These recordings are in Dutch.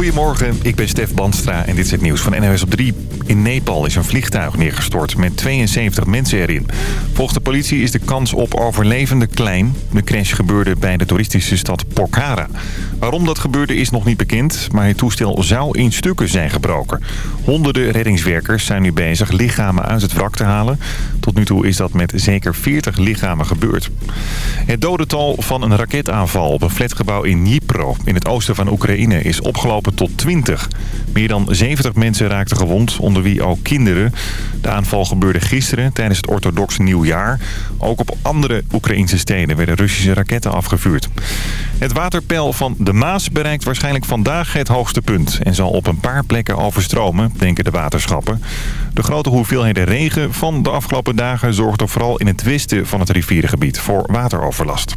Goedemorgen, ik ben Stef Bandstra en dit is het nieuws van NOS op 3. In Nepal is een vliegtuig neergestort met 72 mensen erin. Volgens de politie is de kans op overlevende klein. De crash gebeurde bij de toeristische stad Pokhara. Waarom dat gebeurde is nog niet bekend, maar het toestel zou in stukken zijn gebroken. Honderden reddingswerkers zijn nu bezig lichamen uit het wrak te halen. Tot nu toe is dat met zeker 40 lichamen gebeurd. Het dodental van een raketaanval op een flatgebouw in Dnipro in het oosten van Oekraïne is opgelopen tot 20. Meer dan 70 mensen raakten gewond, onder wie ook kinderen. De aanval gebeurde gisteren tijdens het orthodox nieuwjaar. Ook op andere Oekraïnse steden werden Russische raketten afgevuurd. Het waterpeil van de Maas bereikt waarschijnlijk vandaag het hoogste punt... en zal op een paar plekken overstromen, denken de waterschappen. De grote hoeveelheden regen van de afgelopen dagen... zorgden vooral in het westen van het rivierengebied voor wateroverlast.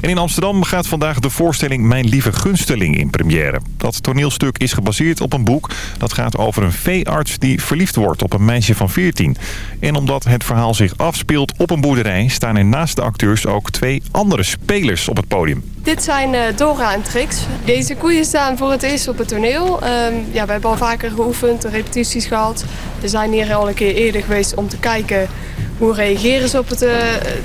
En in Amsterdam gaat vandaag de voorstelling Mijn Lieve Gunsteling in première. Dat toneelstuk is gebaseerd op een boek dat gaat over een veearts die verliefd wordt op een meisje van 14. En omdat het verhaal zich afspeelt op een boerderij... staan er naast de acteurs ook twee andere spelers op het podium. Dit zijn uh, Dora en Trix. Deze koeien staan voor het eerst op het toneel. Um, ja, we hebben al vaker geoefend, repetities gehad. We zijn hier al een keer eerder geweest om te kijken hoe reageren ze op het uh,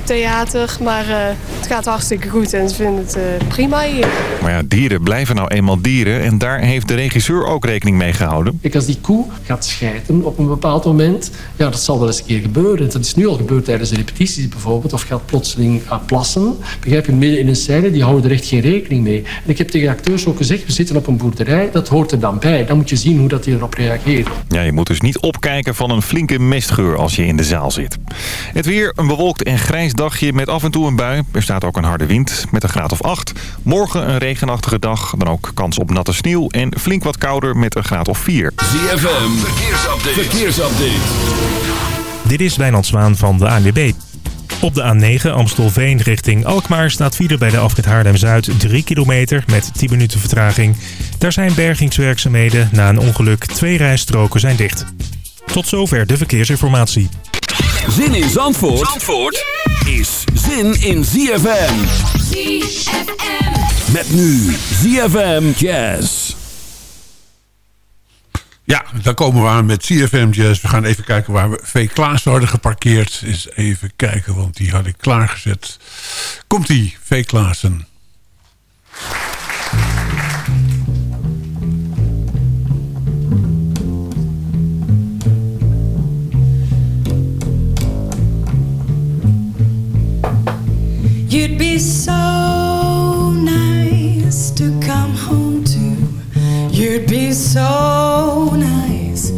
theater. Maar uh, het gaat hartstikke goed en ze vinden het uh, prima hier. Maar ja, dieren blijven nou eenmaal dieren. En daar heeft de regisseur ook rekening mee gehouden. Kijk, als die koe gaat schijten op een bepaald moment... ja, dat zal wel eens een keer gebeuren. Dat is nu al gebeurd tijdens de repetities bijvoorbeeld. Of gaat plotseling plassen. Begrijp je, midden in een scène, die houden er echt geen rekening mee. En ik heb tegen de acteurs ook gezegd... we zitten op een boerderij, dat hoort er dan bij. Dan moet je zien hoe dat die erop reageert. Ja, je moet dus niet opkijken van een flinke mestgeur als je in de zaal zit. Het weer, een bewolkt en grijs dagje met af en toe een bui. Er staat ook een harde wind met een graad of 8. Morgen een regenachtige dag, dan ook kans op natte sneeuw... en flink wat kouder met een graad of 4. ZFM, verkeersupdate. verkeersupdate. Dit is Wijnand Zwaan van de ANWB. Op de A9 Amstelveen richting Alkmaar staat file bij de afrit Haarlem-Zuid 3 kilometer met 10 minuten vertraging. Daar zijn bergingswerkzaamheden. Na een ongeluk twee rijstroken zijn dicht. Tot zover de verkeersinformatie. Zin in Zandvoort, Zandvoort is zin in ZFM. ZFM. Met nu ZFM Jazz. Ja, dan komen we aan met CFM Jazz. We gaan even kijken waar we V. Klaas hadden geparkeerd. Eens even kijken, want die had ik klaargezet. Komt-ie, V. Klaassen. You'd be so nice to come home to. You'd be so nice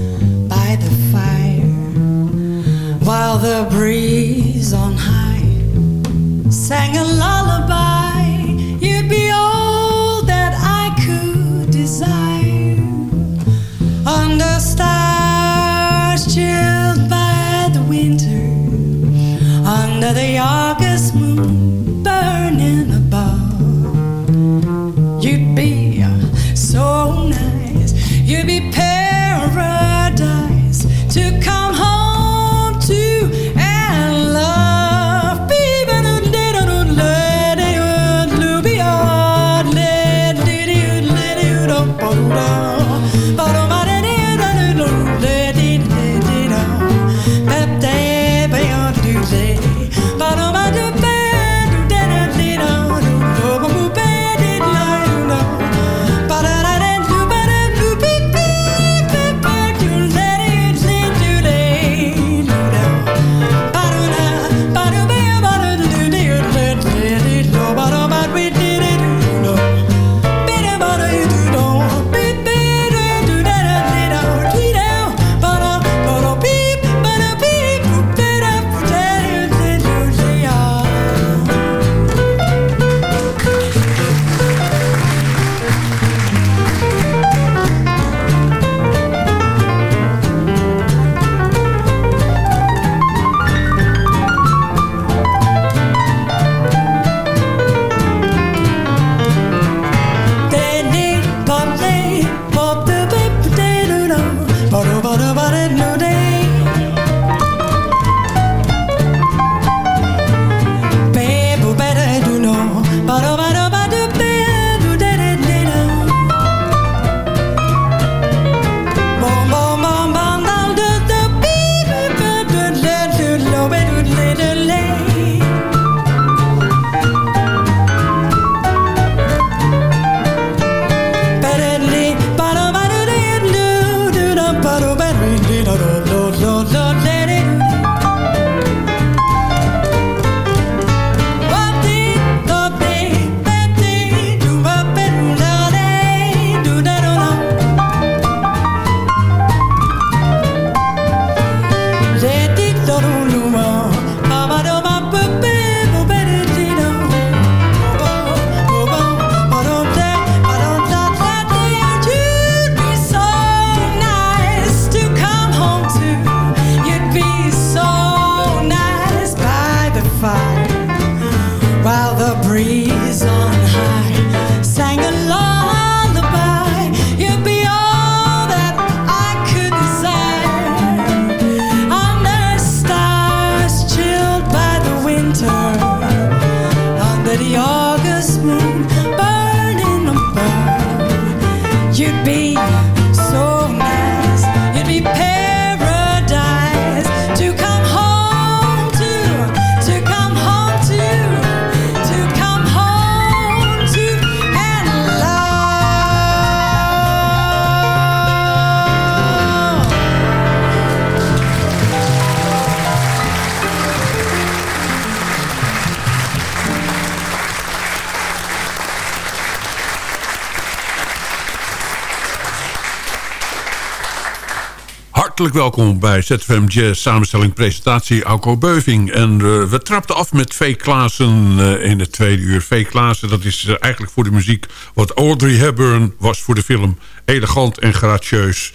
by the fire while the breeze on high sang a lullaby. Welkom bij ZFM Jazz samenstelling presentatie Alco Beuving. En uh, we trapten af met V. Klaassen uh, in het tweede uur. V. Klaassen, dat is uh, eigenlijk voor de muziek wat Audrey Hepburn was voor de film. Elegant en gratieus.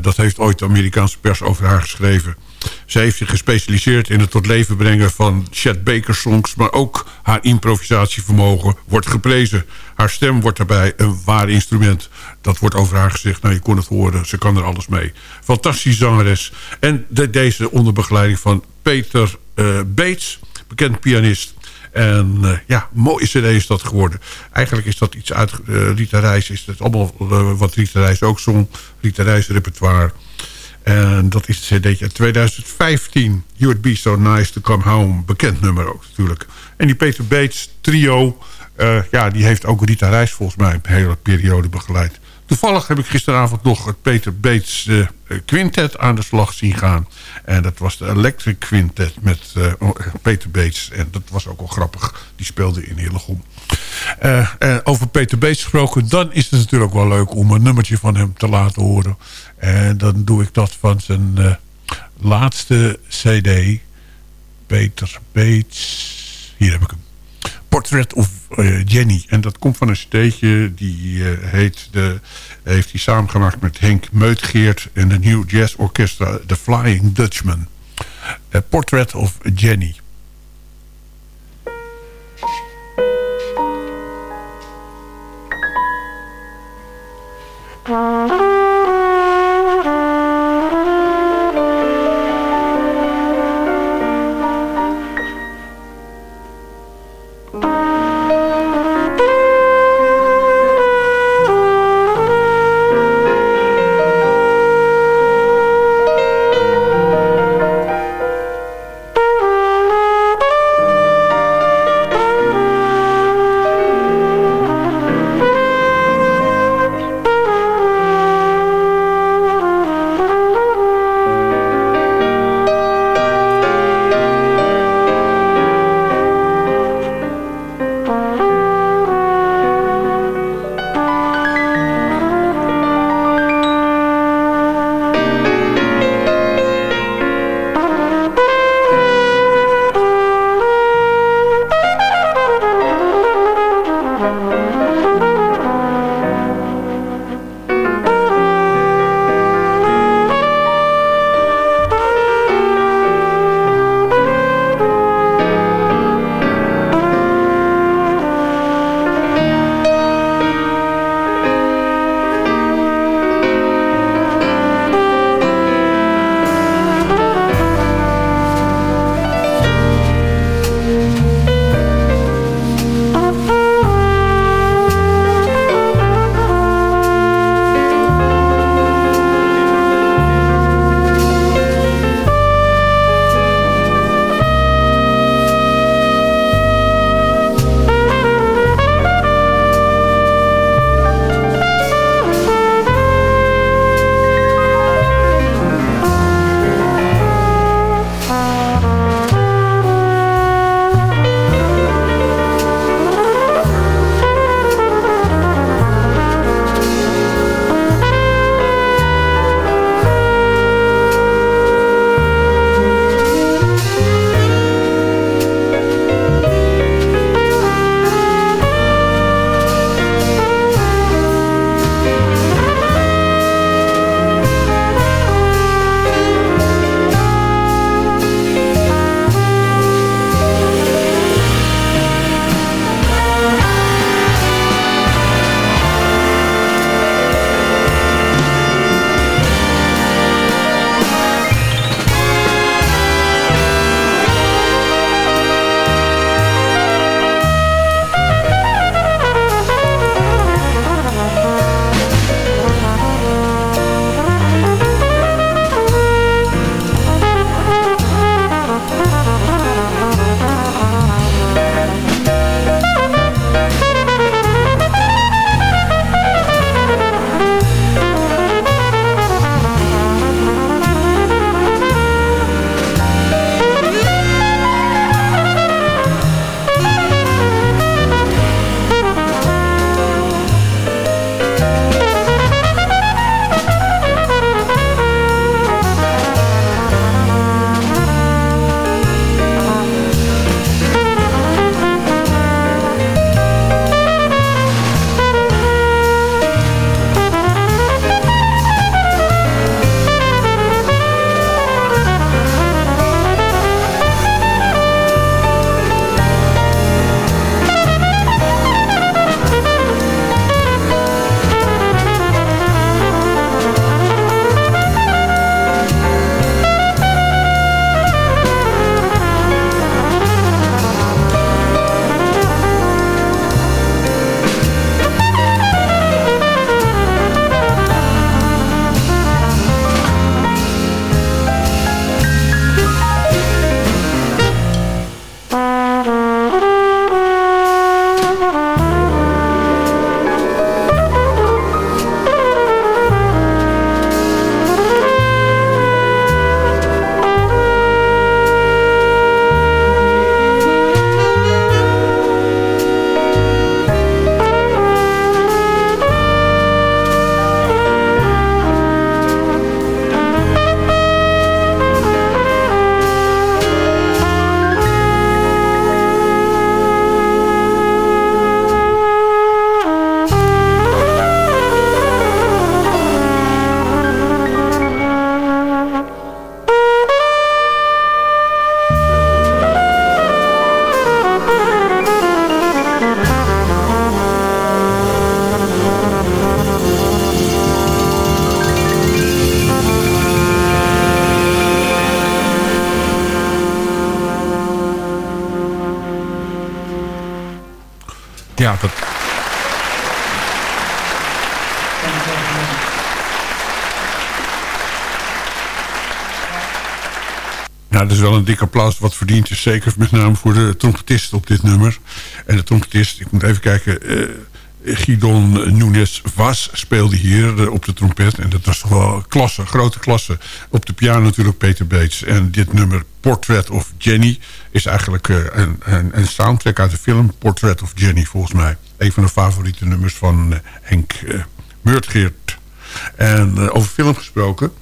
dat heeft ooit de Amerikaanse pers over haar geschreven. Zij heeft zich gespecialiseerd in het tot leven brengen van Chet Baker songs... maar ook haar improvisatievermogen wordt geprezen. Haar stem wordt daarbij een waar instrument. Dat wordt over haar gezegd, nou je kon het horen, ze kan er alles mee. Fantastische zangeres. En de, deze onder begeleiding van Peter uh, bekend pianist... En uh, ja, mooie cd is dat geworden. Eigenlijk is dat iets uit uh, Rita Reis. Is het allemaal wat Rita Reis ook zong. Rita Reis repertoire. En dat is het cd'tje 2015. You Would Be So Nice To Come Home. Bekend nummer ook natuurlijk. En die Peter Bates trio... Uh, ja, die heeft ook Rita Reis volgens mij een hele periode begeleid. Toevallig heb ik gisteravond nog het Peter Bates uh, quintet aan de slag zien gaan. En dat was de Electric Quintet met uh, Peter Bates. En dat was ook wel grappig. Die speelde in Hillegom. Uh, over Peter Bates gesproken, dan is het natuurlijk wel leuk om een nummertje van hem te laten horen. En dan doe ik dat van zijn uh, laatste cd. Peter Bates. Hier heb ik hem. Portrait of Jenny. En dat komt van een steetje die heet... De, heeft hij samengemaakt met Henk Meutgeert... en de New Jazz Orchestra The Flying Dutchman. Portrait of Jenny. MUZIEK dik applaus wat verdiend is. Zeker met name voor de trompetist op dit nummer. En de trompetist, ik moet even kijken... Uh, Gidon Nunes Vas speelde hier uh, op de trompet. En dat was toch wel klasse, grote klasse. Op de piano natuurlijk Peter Bates. En dit nummer Portrait of Jenny... is eigenlijk uh, een, een, een, soundtrack uit de film Portrait of Jenny, volgens mij. Een van de favoriete nummers van Henk Meurtgeert. En over film gesproken...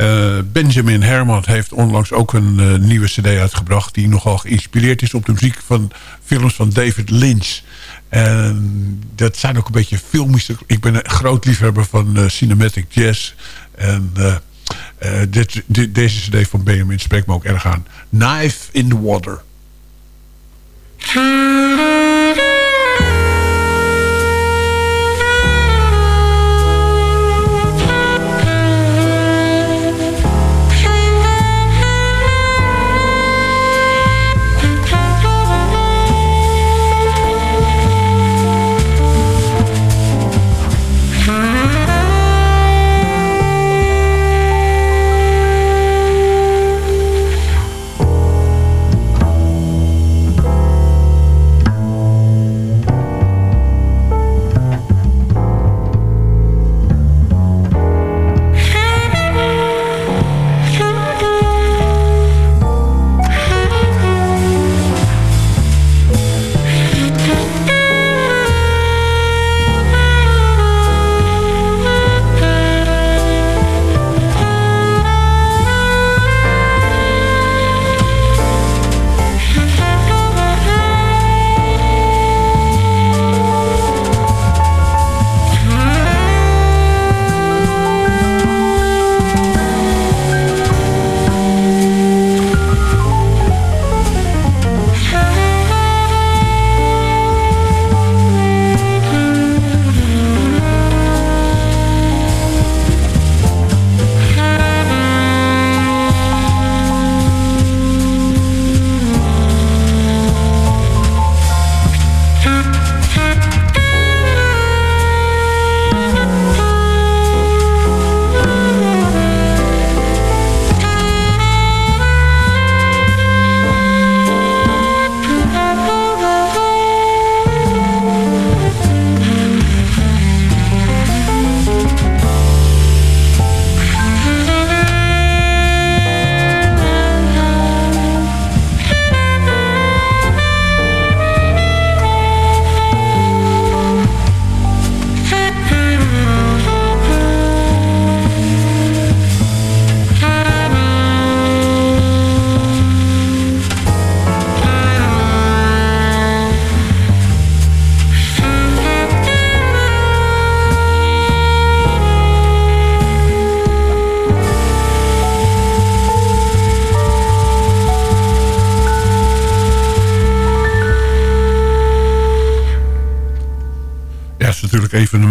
Uh, Benjamin Herman heeft onlangs ook een uh, nieuwe cd uitgebracht... die nogal geïnspireerd is op de muziek van films van David Lynch. En dat zijn ook een beetje filmische... Ik ben een groot liefhebber van uh, cinematic jazz. En dit, deze cd van Benjamin spreekt me ook erg aan. Knife in the Water.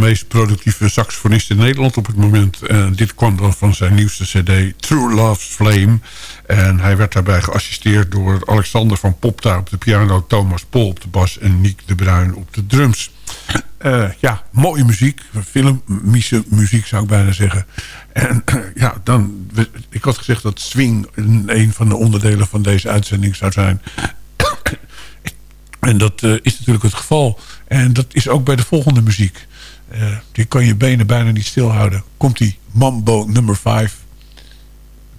Meest productieve saxofonisten in Nederland op het moment. En dit kwam dan van zijn nieuwste cd True Love's Flame. En hij werd daarbij geassisteerd door Alexander van Popta op de piano... Thomas Pol op de bas en Nick de Bruin op de drums. Uh, ja, mooie muziek. Filmische muziek zou ik bijna zeggen. En ja, dan... Ik had gezegd dat swing een van de onderdelen van deze uitzending zou zijn. En dat uh, is natuurlijk het geval. En dat is ook bij de volgende muziek. Uh, die kan je benen bijna niet stilhouden. Komt die Mambo nummer 5.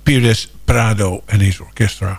Pires Prado en his orchestra.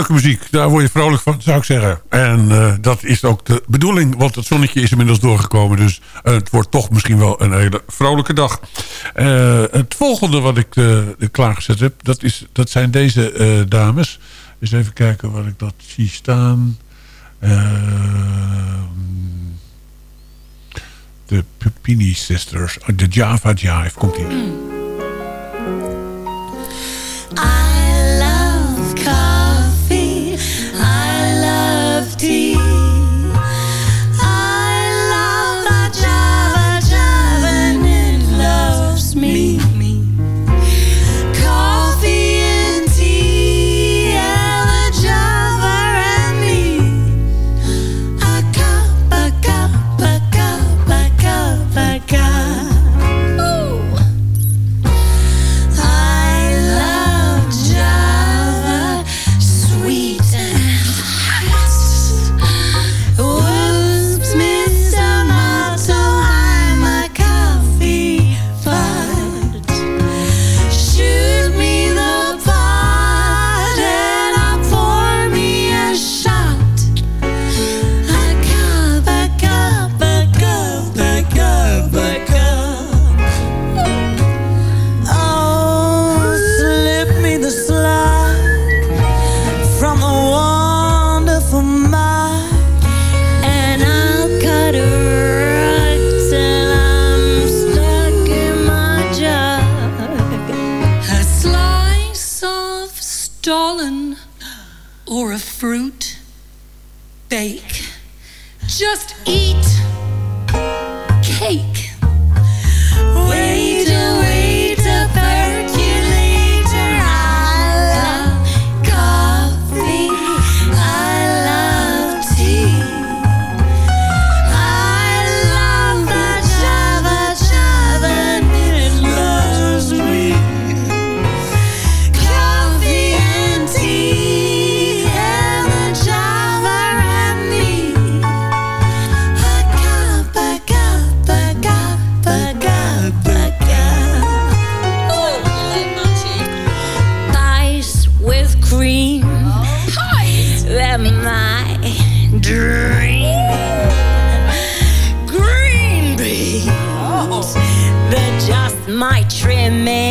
Leuke muziek. Daar word je vrolijk van, zou ik zeggen. En eh, dat is ook de bedoeling, want het zonnetje is inmiddels doorgekomen. Dus eh, het wordt toch misschien wel een hele vrolijke dag. Eh, het volgende wat ik klaargezet heb, dat, is, dat zijn deze dames. Eens even kijken waar ik dat zie staan. de Pupini Sisters. De Java Jive komt hier. green beans oh. that just my trim.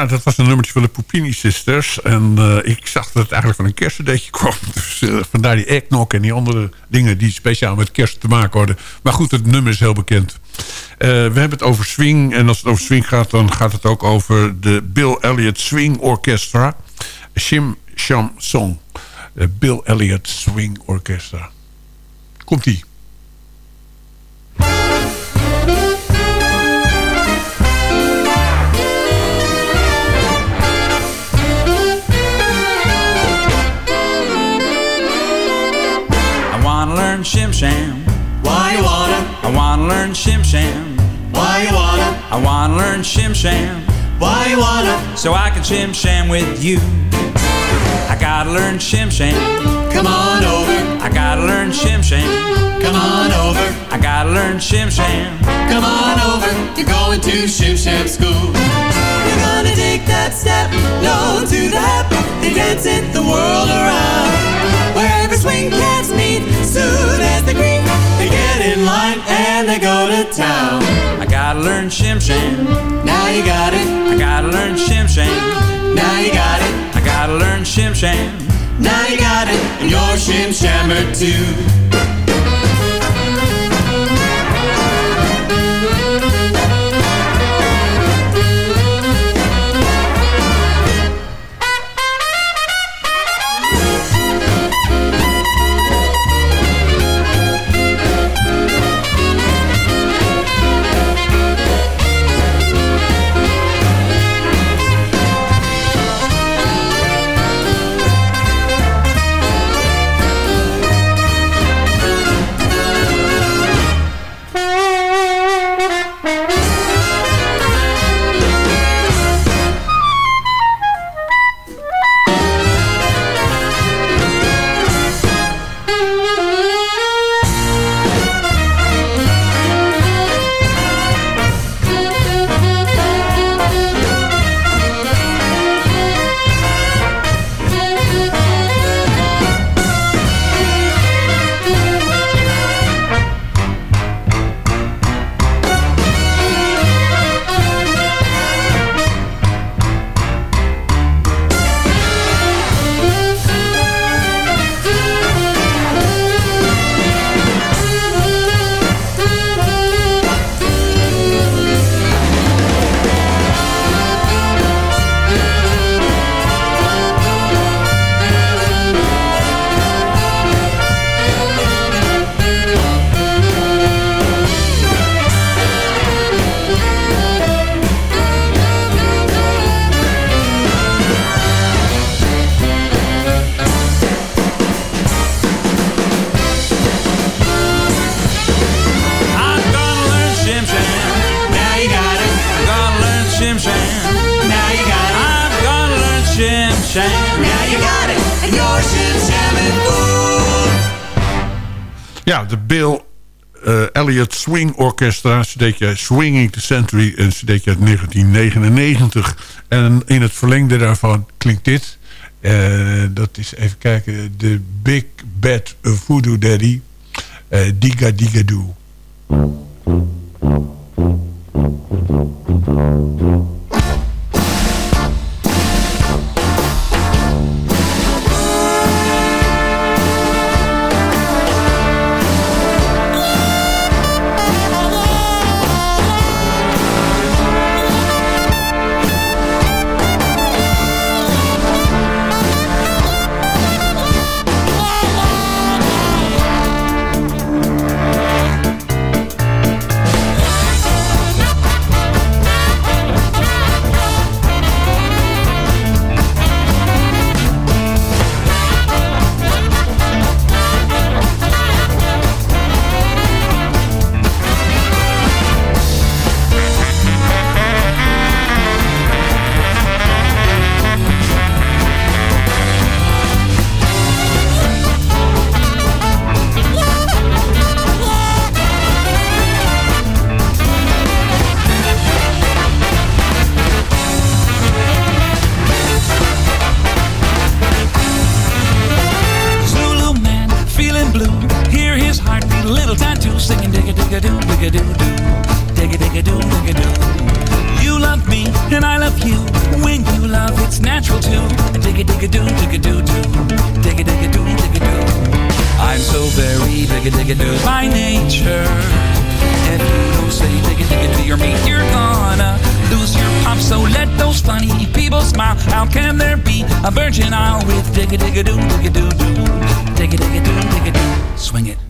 Ja, dat was een nummertje van de Pupini Sisters. En eh, ik zag dat het eigenlijk van een kerstcd'tje kwam. Dus uh, vandaar die eggnog en die andere dingen... die speciaal met kerst te maken hadden. Maar goed, het nummer is heel bekend. we hebben het over swing. En als het over swing gaat, dan gaat het ook over... de Bill Elliott Swing Orchestra. Shim Sham Song. Bill Elliott Swing Orchestra. Komt-ie. Learn shim sham. Why you wanna? I wanna learn shim sham. Why you wanna? I wanna learn shim sham. Why you wanna? So I can shim sham with you. I gotta learn shim sham. Come on over. I gotta learn shim sham. Come on over. I gotta learn shim sham. Come on over. You're going to shim sham school. You're gonna take that step, no to the hip, and dance it the world around. Town. I gotta learn shim sham. Now you got it. I gotta learn shim sham. Now you got it. I gotta learn shim sham. Now you got it, and you're shim shammer too. Bill uh, Elliott Swing Orchestra, cd'tje Swinging the Century, een cd'tje uit 1999. En in het verlengde daarvan klinkt dit. Eh, dat is, even kijken, de Big Bad Voodoo Daddy, eh, Diga Diga Doo. Digga digga by nature. If you don't say digga digga to your mate, you're gonna lose your pop. So let those funny people smile. How can there be a virgin isle with digga digga doo, digga doo doo? Digga digga doo, digga doo. Swing it.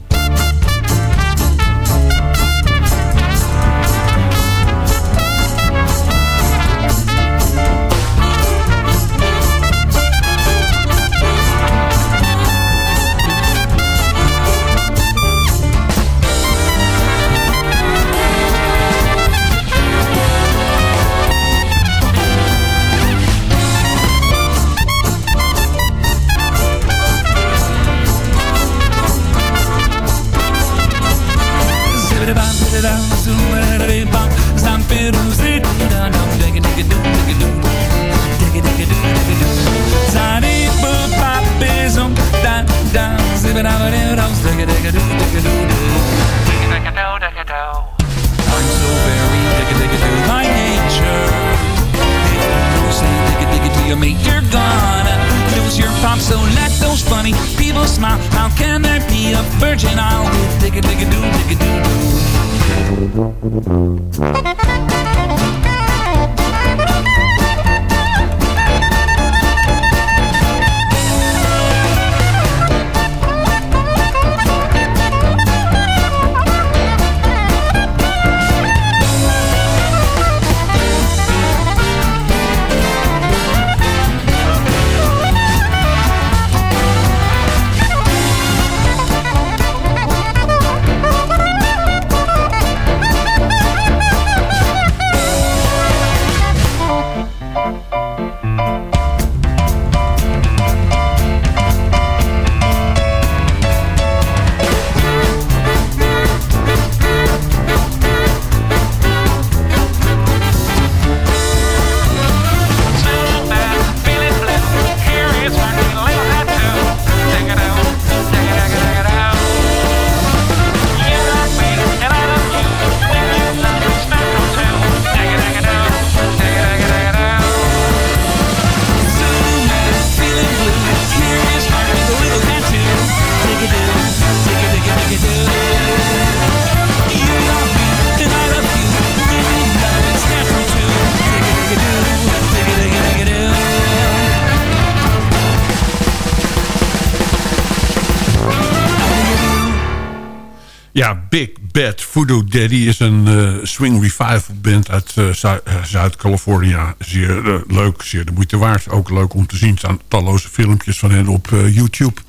Bad Voodoo Daddy is een eh, swing revival band uit eh, eh, Zuid-California. Zeer leuk, zeer de moeite waard. Ook leuk om te zien. Staan talloze filmpjes van hen op YouTube.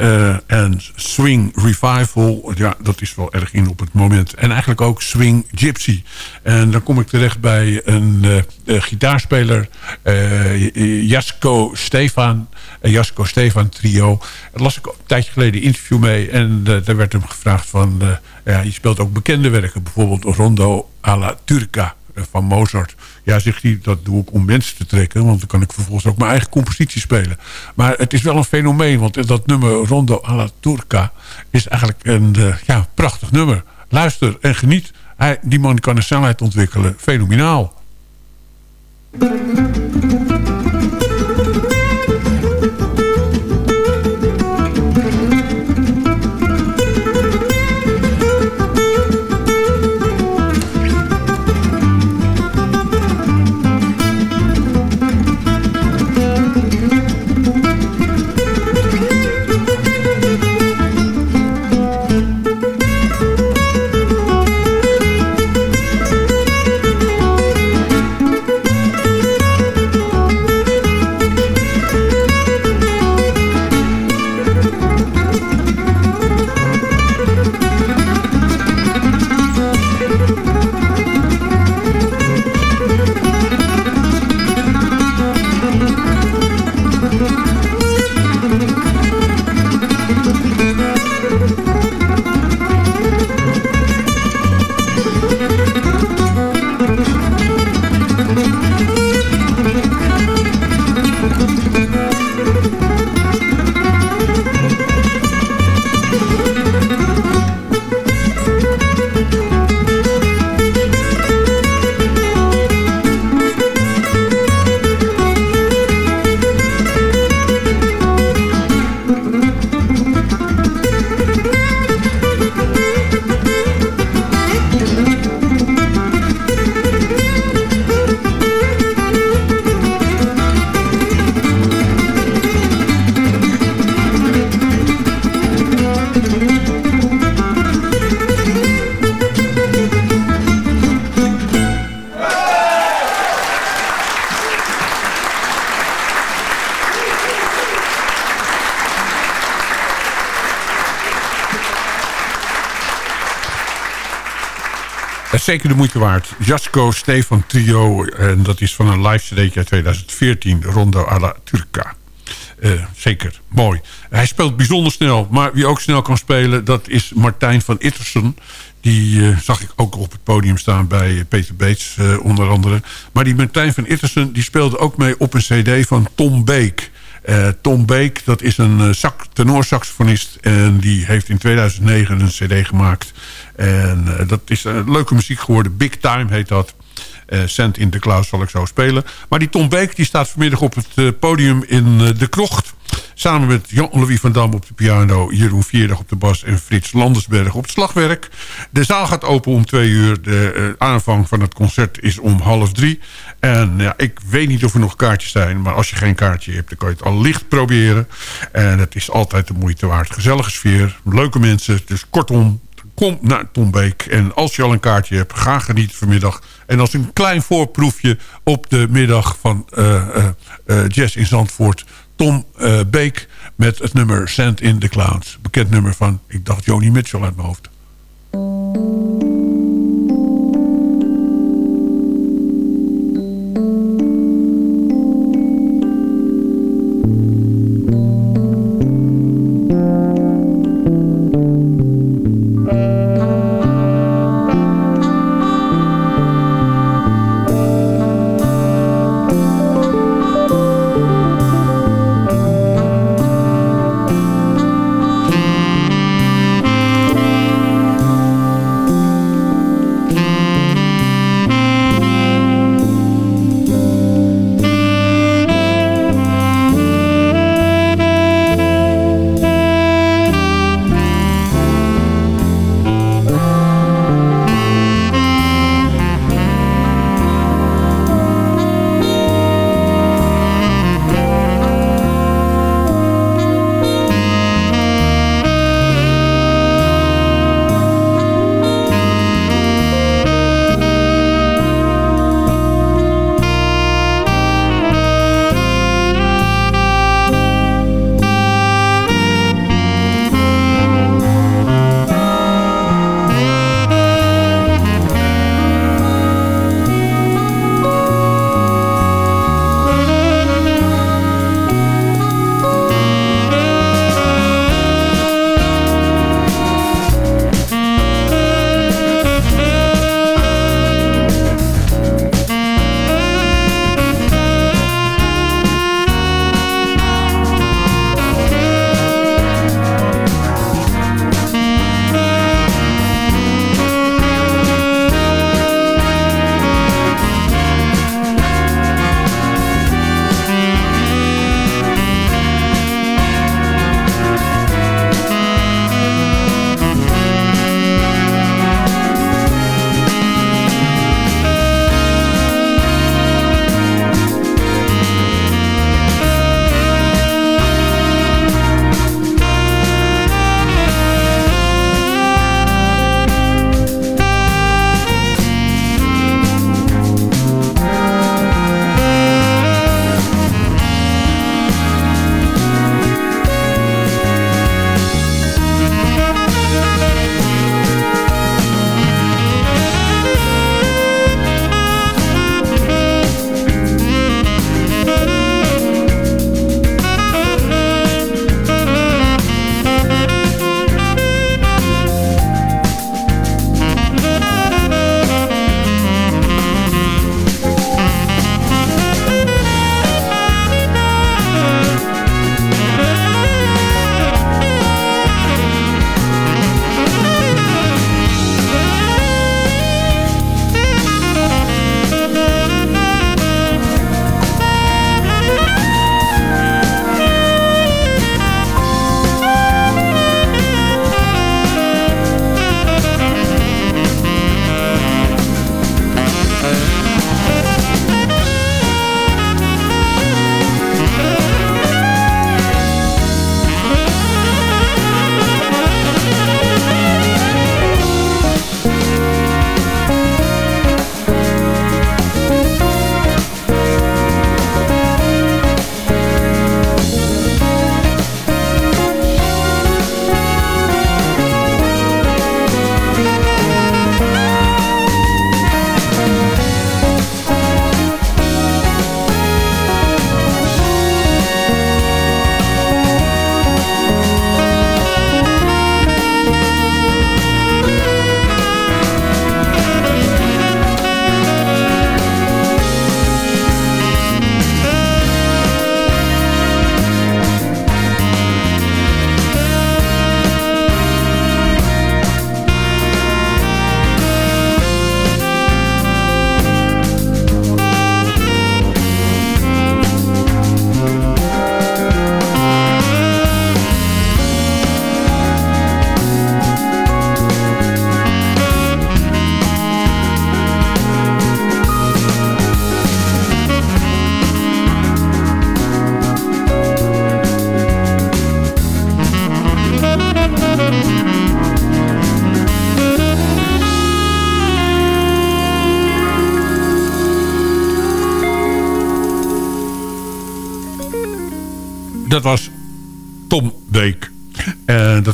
Eh, en Swing Revival, ja, dat is wel erg in op het moment. En eigenlijk ook Swing Gypsy. En dan kom ik terecht bij een eh, eh, gitaarspeler, Jasko Stefan. Jasko Stefan trio. Daar las ik een tijdje geleden een interview mee. En daar werd hem gevraagd van... ja, je speelt ook bekende werken. Bijvoorbeeld Rondo alla Turca van Mozart. Ja, zegt hij, dat doe ik om mensen te trekken. Want dan kan ik vervolgens ook mijn eigen compositie spelen. Maar het is wel een fenomeen. Want dat nummer Rondo alla Turca is eigenlijk een eh, ja, prachtig nummer. Luister en geniet. Hij, die man kan een snelheid ontwikkelen. Fenomenaal. Zeker de moeite waard. Jasko Stefan Trio. En dat is van een live cd uit 2014. Rondo alla Turca. Eh, zeker, mooi. Hij speelt bijzonder snel. Maar wie ook snel kan spelen, dat is Martijn van Ittersen. Die eh, zag ik ook op het podium staan bij Peter Beets eh, onder andere. Maar die Martijn van Ittersen die speelde ook mee op een cd van Tom Beek. Eh, Tom Beek, dat is een uh, tenorsaxofonist. En die heeft in 2009 een cd gemaakt. En uh, dat is uh, leuke muziek geworden. Big Time heet dat. Cent in de Cloud zal ik zo spelen. Maar die Tom Beek die staat vanmiddag op het podium in De Krocht. Samen met Jan-Louis van Dam op de piano... Jeroen Vierdag op de bas en Frits Landersberg op het slagwerk. De zaal gaat open om twee uur. De aanvang van het concert is om half drie. En ja, ik weet niet of er nog kaartjes zijn. Maar als je geen kaartje hebt, dan kan je het al licht proberen. En het is altijd de moeite waard. Gezellige sfeer, leuke mensen. Dus kortom, kom naar Tom Beek. En als je al een kaartje hebt, ga genieten vanmiddag. En als een klein voorproefje op de middag van uh, Jazz in Zandvoort... Tom Beek met het nummer Sand in the Clouds. Bekend nummer van, ik dacht, Joni Mitchell uit mijn hoofd.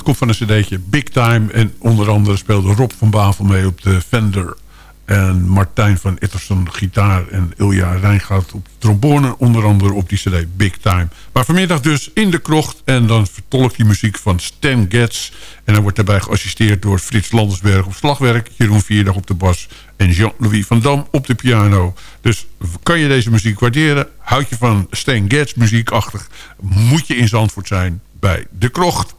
Komt van een cd'tje Big Time. En onder andere speelde Rob van Bavel mee op de Fender. En Martijn van Ittersen gitaar. En Ilja Rijngaard op trombone. Onder andere op die cd Big Time. Maar vanmiddag dus in de krocht. En dan vertolkt die muziek van Stan Getz. En dan wordt daarbij geassisteerd door Frits Landersberg op slagwerk. Jeroen Vierdag op de bas. En Jean-Louis van Dam op de piano. Dus kan je deze muziek waarderen? Houd je van Stan Getz muziekachtig? Moet je in Zandvoort zijn bij de krocht.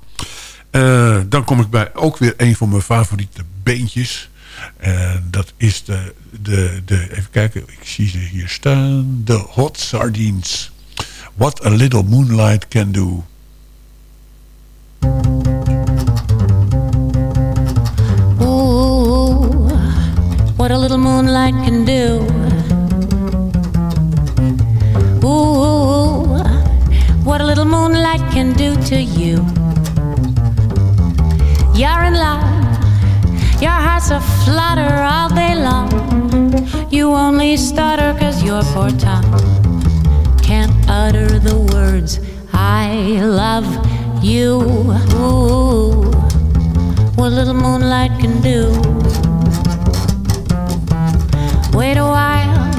Eh, dan kom ik bij ook weer een van mijn favoriete beentjes. En dat is de, de, de... Even kijken, ik zie ze hier staan. De Hot Sardines. What a Little Moonlight Can Do. Ooh, what a little moonlight can do. Ooh, what a little moonlight can do to you. You're in love, your heart's a flutter all day long. You only stutter cause your poor tongue can't utter the words I love you. Ooh, what little moonlight can do. Wait a while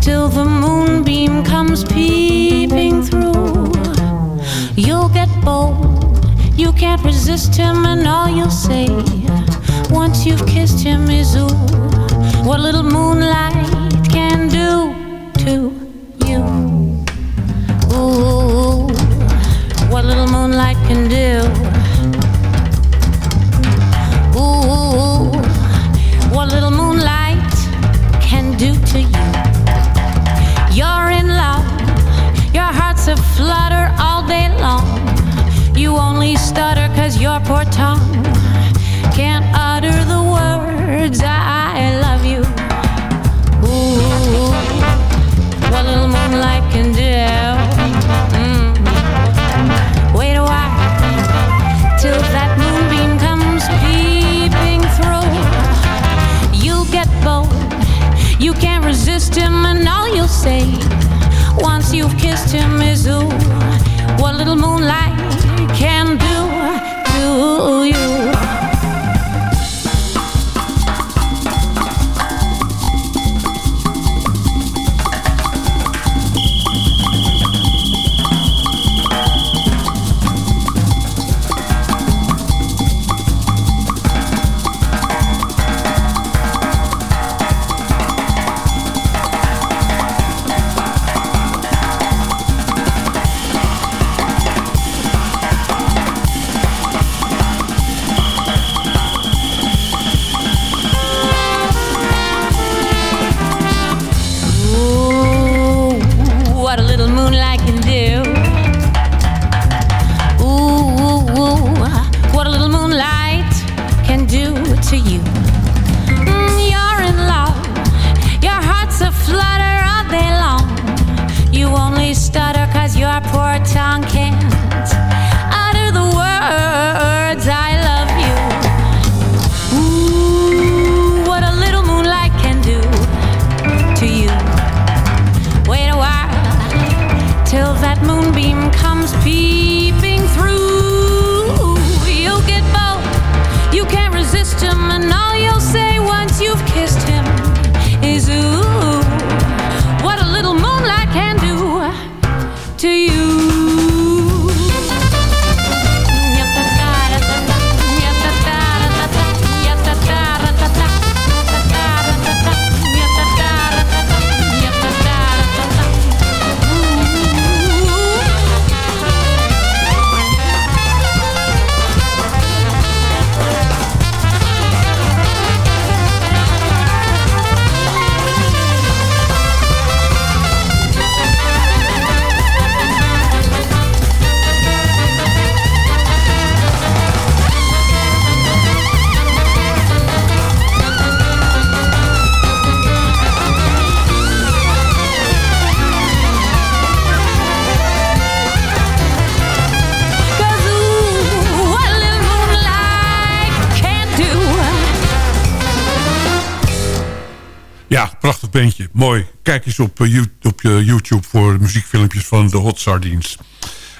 till the moonbeam comes peeping through. You'll get bold, you can't resist him, and all you'll say once you've kissed him is ooh, what little moonlight can do to you. Ooh, what little moonlight can do. Your poor tongue can't utter the words I love you. Ooh, what little moonlight can do. Mm. Wait a while till that moonbeam comes peeping through. You'll get bold, you can't resist him, and all you'll say once you've kissed him is ooh, what little moonlight Ja, prachtig beentje. Mooi. Kijk eens op, eh, je YouTube voor muziekfilmpjes van de Hot Sardines. Eh,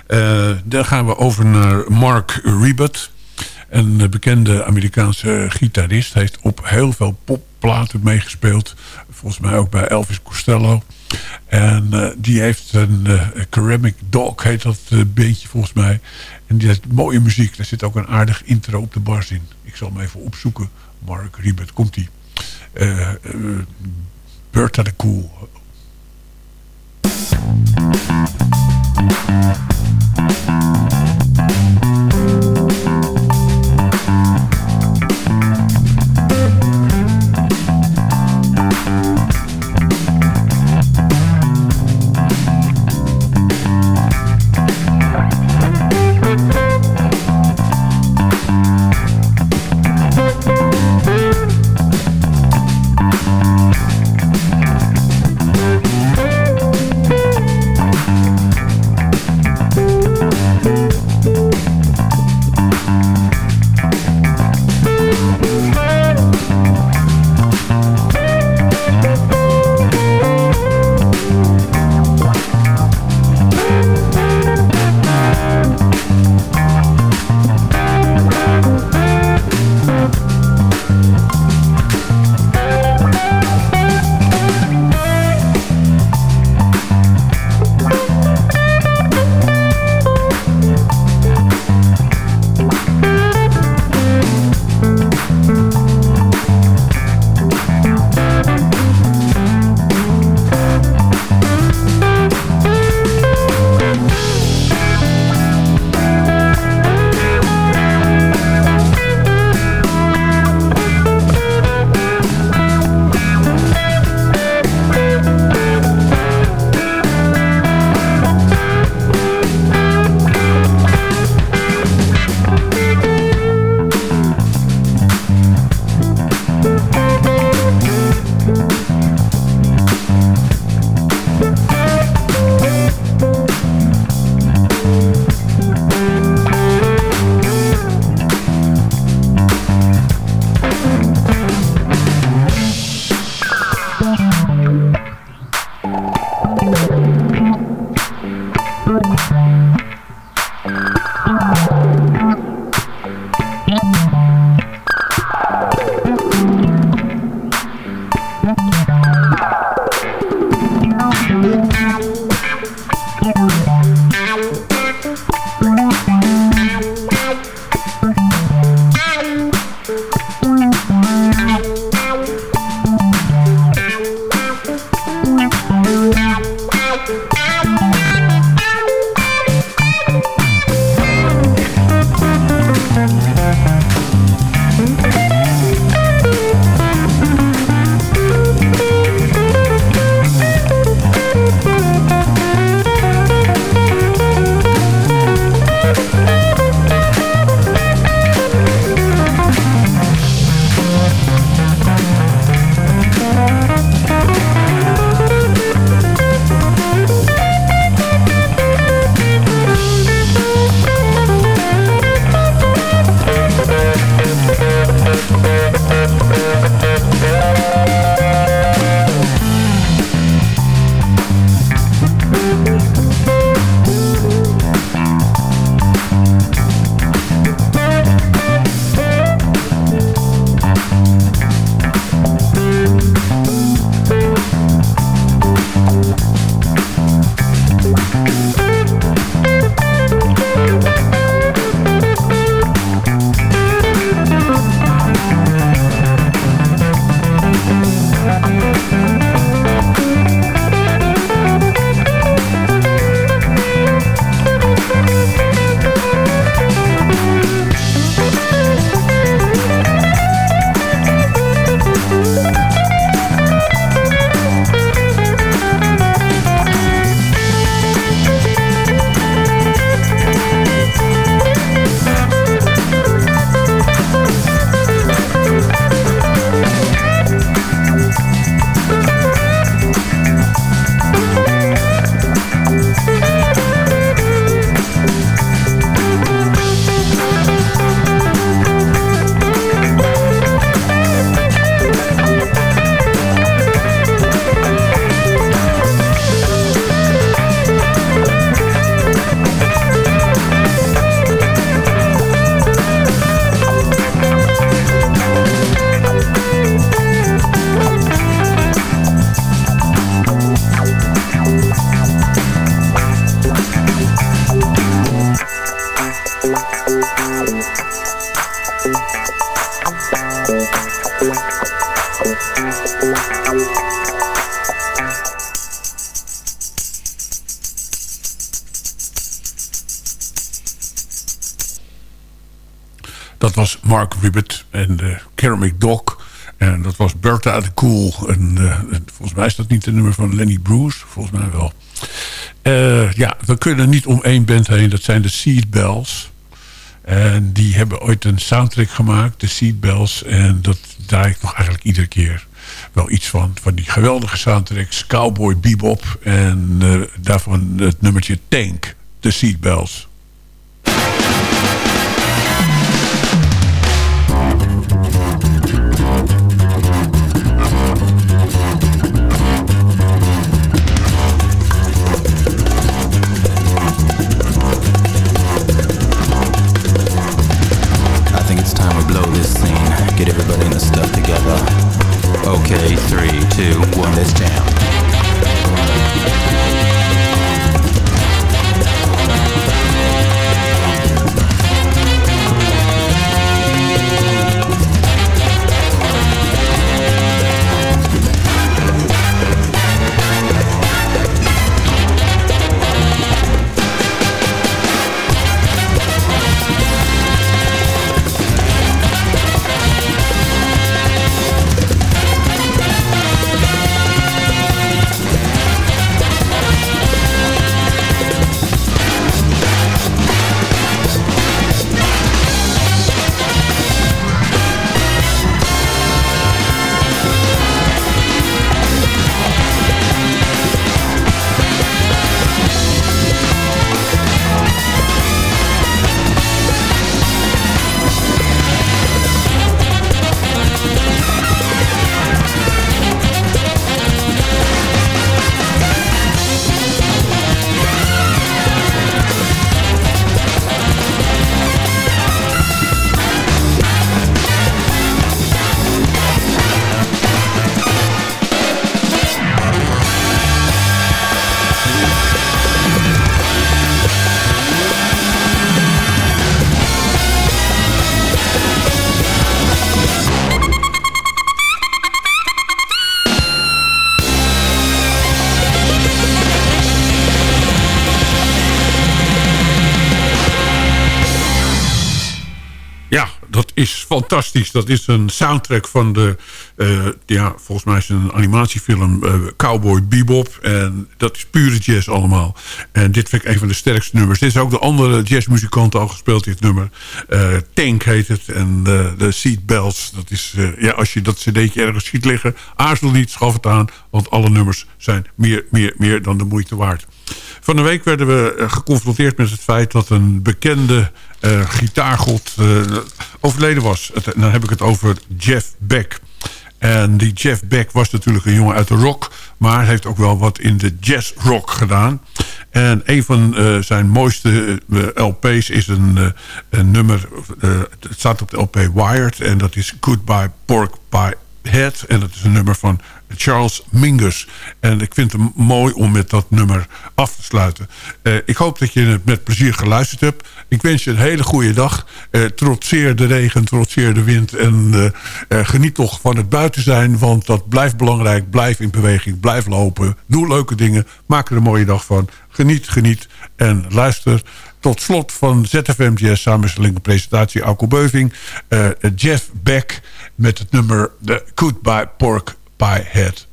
Eh, dan gaan we over naar Mark Ribot. Een eh, bekende Amerikaanse gitarist. Hij heeft op heel veel popplaten meegespeeld. Volgens mij ook bij Elvis Costello. En eh, die heeft een eh, Ceramic Dog, heet dat uh, beentje volgens mij. En die heeft mooie muziek. Daar zit ook een aardig intro op de bars in. Ik zal hem even opzoeken. Mark Ribot, komt-ie uh, Bertha de Koe. Cool. Dat was Mark Ribbett en de Kermit Dog. En dat was Bertha de Cool. En, eh, volgens mij is dat niet de nummer van Lenny Bruce. Volgens mij wel. Eh, ja, we kunnen niet om één band heen. Dat zijn de Seatbells. En die hebben ooit een soundtrack gemaakt, de Seatbells. En dat draai ik nog eigenlijk iedere keer wel iets van. Van die geweldige soundtracks. Cowboy Bebop. En daarvan het nummertje Tank. De Seatbells. Okay, fantastisch. Dat is een soundtrack van de... Uh, ja, volgens mij is het een animatiefilm uh, Cowboy Bebop. En dat is pure jazz allemaal. En dit vind ik een van de sterkste nummers. Dit is ook de andere jazzmuzikant al gespeeld, dit nummer. Uh, Tank heet het. En de Seat Bells. Dat is, ja, als je dat cd'tje ergens ziet liggen... aarzel niet, schaf het aan. Want alle nummers zijn meer, meer, meer dan de moeite waard. Van de week werden we geconfronteerd met het feit dat een bekende uh, gitaargod uh, overleden was. Dan heb ik het over Jeff Beck. En die Jeff Beck was natuurlijk een jongen uit de rock... maar heeft ook wel wat in de jazz rock gedaan. En een van uh, zijn mooiste LP's is een, een nummer... het staat op de LP Wired en dat is Goodbye Pork Pie Head. En dat is een nummer van Charles Mingus. En ik vind het mooi om met dat nummer af te sluiten. Uh, ik hoop dat je het met plezier geluisterd hebt. Ik wens je een hele goede dag. Uh, trotseer de regen, trotseer de wind. En uh, geniet toch van het buiten zijn. Want dat blijft belangrijk. Blijf in beweging, blijf lopen. Doe leuke dingen. Maak er een mooie dag van. Geniet, geniet. En luister tot slot van ZFM Jazz samenstelling presentatie Alko Beuving. Jeff Beck met het nummer The Goodbye Pork Pie Head.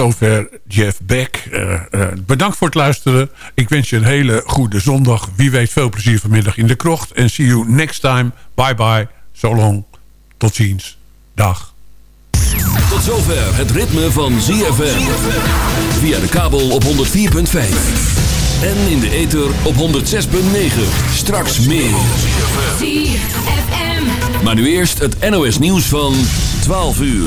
Zover Jeff Beck. Uh, uh, bedankt voor het luisteren. Ik wens je een hele goede zondag. Wie weet veel plezier vanmiddag in de krocht. En see you next time. Bye bye. So long. Tot ziens. Dag. Tot zover het ritme van ZFM. Via de kabel op 104.5. En in de ether op 106.9. Straks meer. Maar nu eerst het NOS nieuws van 12 uur.